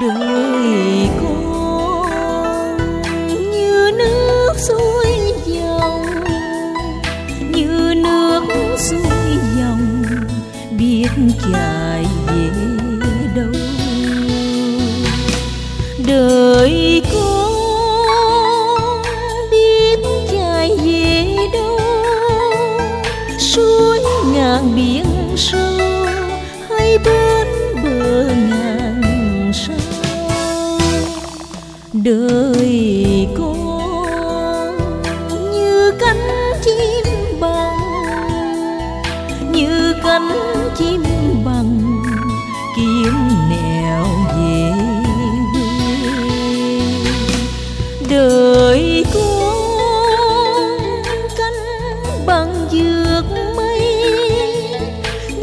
đời con. Như nước suối dòng, như nước suối dòng, biết chảy về đâu. Đời con biết chảy về đâu. Suối ngàn biển sâu hay bên bờ ngàn sông đời con như cánh chim bằng, như cánh chim bằng kiếm nẻo về quê đời con cánh bằng dược mây,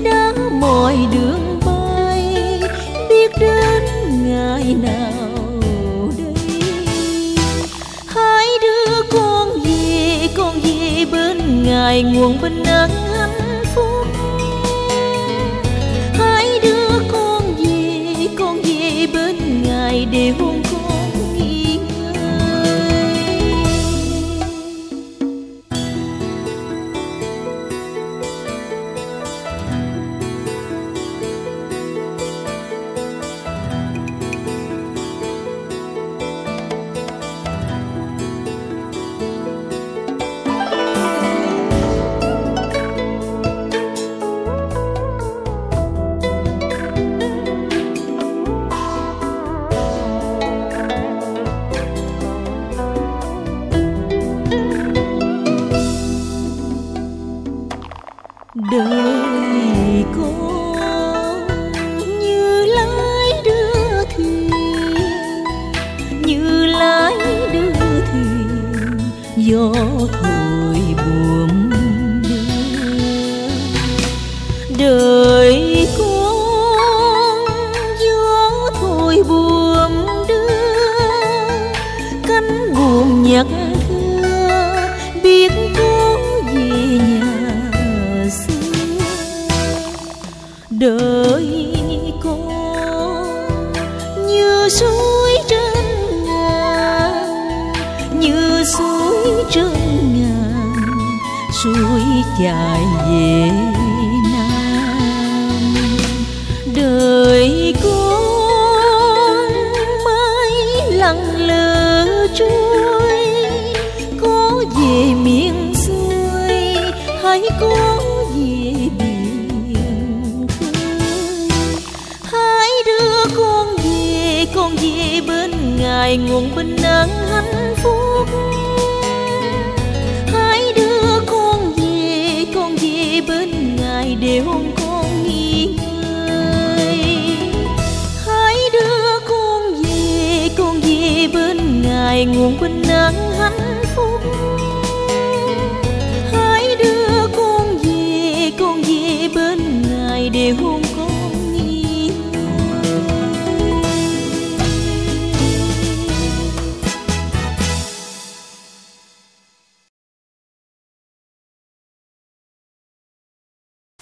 đã mọi đường bay, biết đến ngày nào bên ngài nguồn bên nắng. Đời con như lái đưa thuyền, như lái đưa thuyền gió thổi buồm đưa. Đời con gió thổi buồm đưa, cánh buồm nhặt đời con như suối trên ngàn, như suối trên ngàn, suối chảy về nam. Đời con mãi lặng lờ trôi lại nguồn bình an hạnh phúc. Hãy đưa con về con về bên ngài để ôm con nghỉ ngơi. Hãy đưa con về con về bên ngài nguồn bình an hạnh phúc. Hãy đưa con về, con